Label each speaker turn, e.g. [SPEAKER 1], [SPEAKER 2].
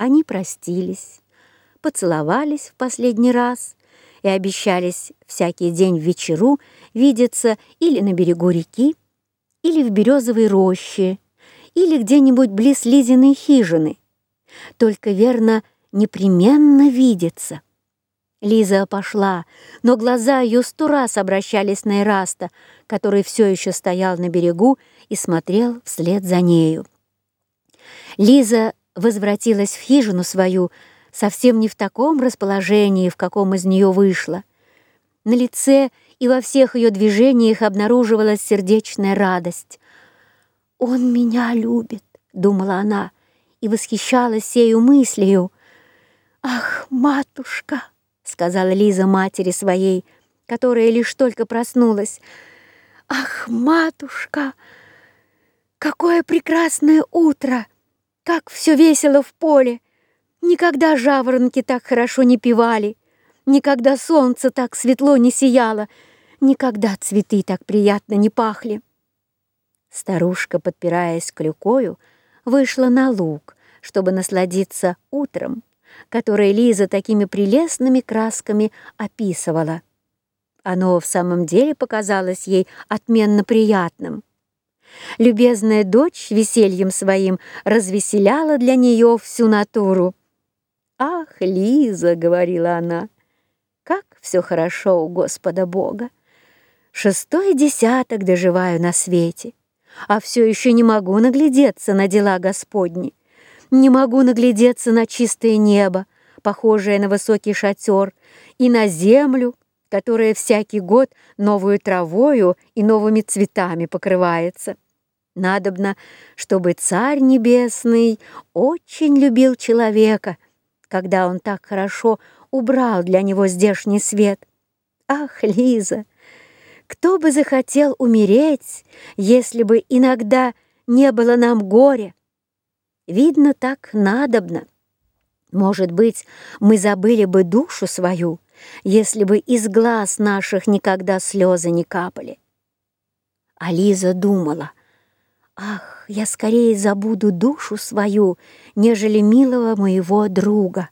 [SPEAKER 1] Они простились, поцеловались в последний раз и обещались всякий день в вечеру видеться или на берегу реки, или в березовой роще, или где-нибудь близ Лизиной хижины. Только, верно, непременно видеться. Лиза пошла, но глаза ее сто раз обращались на Эраста, который все еще стоял на берегу и смотрел вслед за нею. Лиза возвратилась в хижину свою совсем не в таком расположении, в каком из нее вышла. На лице и во всех ее движениях обнаруживалась сердечная радость. «Он меня любит», — думала она, и восхищалась сею мыслью. «Ах, матушка!» — сказала Лиза матери своей, которая лишь только проснулась. «Ах, матушка! Какое прекрасное утро! Как все весело в поле! Никогда жаворонки так хорошо не певали, никогда солнце так светло не сияло, никогда цветы так приятно не пахли!» Старушка, подпираясь клюкою, вышла на луг, чтобы насладиться утром, которое Лиза такими прелестными красками описывала. Оно в самом деле показалось ей отменно приятным. Любезная дочь весельем своим развеселяла для нее всю натуру. «Ах, Лиза!» — говорила она, — «как все хорошо у Господа Бога! Шестой десяток доживаю на свете, а все еще не могу наглядеться на дела Господни. Не могу наглядеться на чистое небо, похожее на высокий шатер, и на землю, которая всякий год новую травою и новыми цветами покрывается. Надобно, чтобы Царь Небесный очень любил человека, когда он так хорошо убрал для него здешний свет. Ах, Лиза, кто бы захотел умереть, если бы иногда не было нам горя? Видно, так надобно. Может быть, мы забыли бы душу свою, если бы из глаз наших никогда слезы не капали. А думала, ах, я скорее забуду душу свою, нежели милого моего друга.